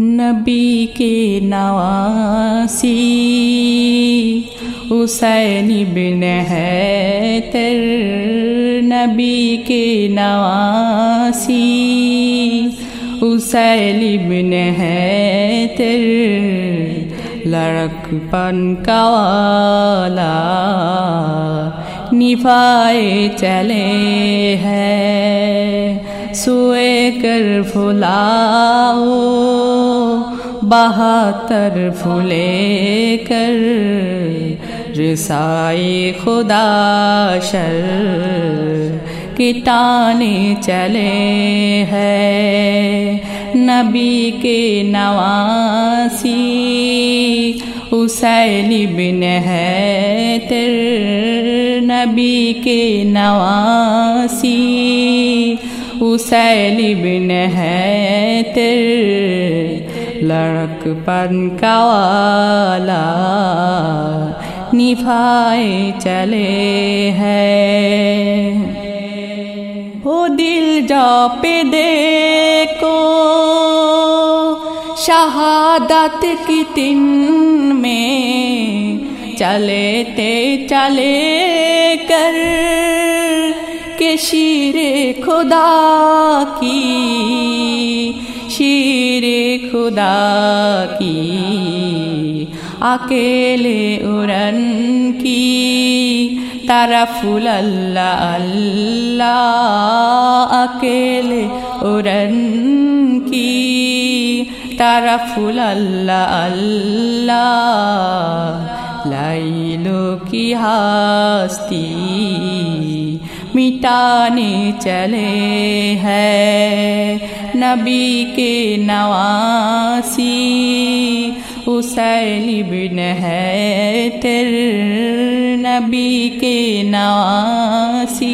नबी के नवासी, हुसैन बिन है तर नबी के नवासी, हुसैन बिन है तर लड़कपन कवाला, निभाए चले हैं। सोए कर फुलाओ, बहातर फूले कर। रसाई खुदा शर किटाने चले हैं। नबी के नवासी, हुसैन बिन है तेर नबी के नवासी हुसैन बिन है तेर लड़कपन का निभाए चले हैं। वो दिल जा पे देखो, शहादत की तिन में चले ते चले कर। के शीर खुदा की शीर खुदा की अकेले उड़न की तरफुल अल्लाह अल्लाह अकेले उड़न की तरफुल अल्लाह अल्लाह लाइलो की हस्ती मिटाने चले हैं। नबी के नवासी, हुसैन बिन है तेर नबी के नवासी,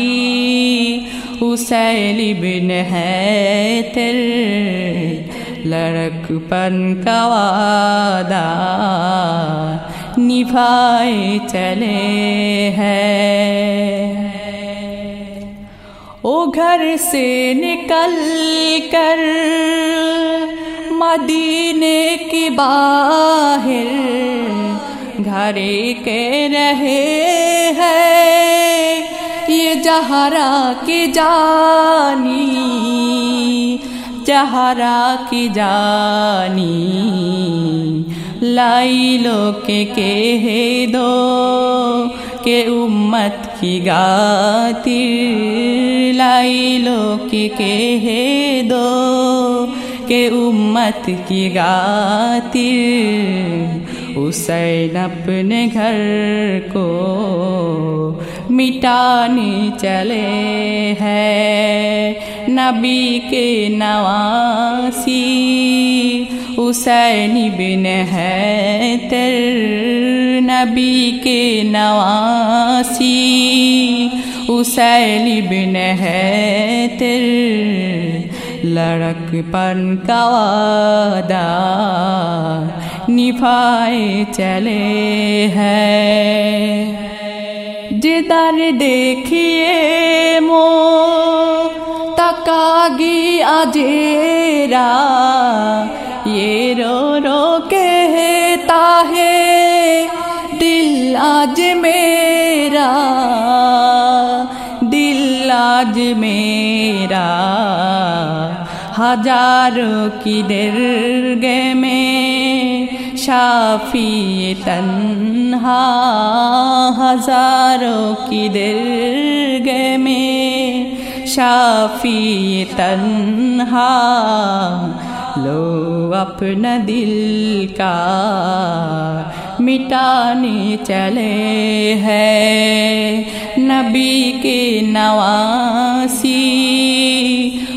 हुसैन बिन है तेर लड़कपन का वादा, निभाए चले हैं। ओ घर से निकल कर मदीने की बाहर घरे के रहे हैं। ये जहरा की जानी, जहरा की जानी। लाई लो के कह दो के उम्मत की गाती लाई लो के कह दो, के उम्मत की गाती। हुसैन अपने घर को मिटाने चले हैं, नबी के नवासी। हुसैन बिन है तर नबी के नवासी। हुसैन बिन है तर लड़कपन का वादा, निभाए चले हैं। जिधर देखिए मो, तकागी अजेरा, ये रो रो कहता है, दिल आज मेरा। आज मेरा हज़ारों की दरगे में शाफी तन्हा हज़ारों की दरगे में शाफी तन्हा लो अपना दिल का मिटाने चले हैं। नबी के नवासी,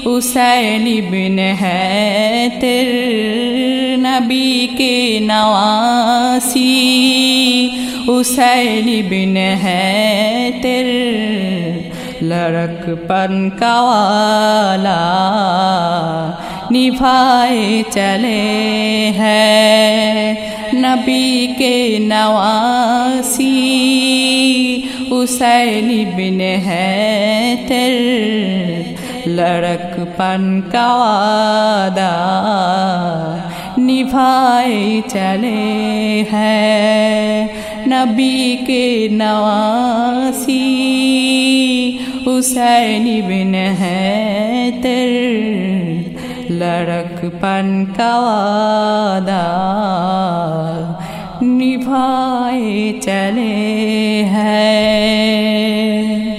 हुसैन बिन है तेर नबी के नवासी, हुसैन बिन है तेर लड़कपन का वाला निभाए चले हैं। नबी के नवासी हुसैन बिन है तेर लड़कपन का वादा निभाए चले हैं। नबी के नवासी हुसैन बिन है तेर वादा निभाए चले हैं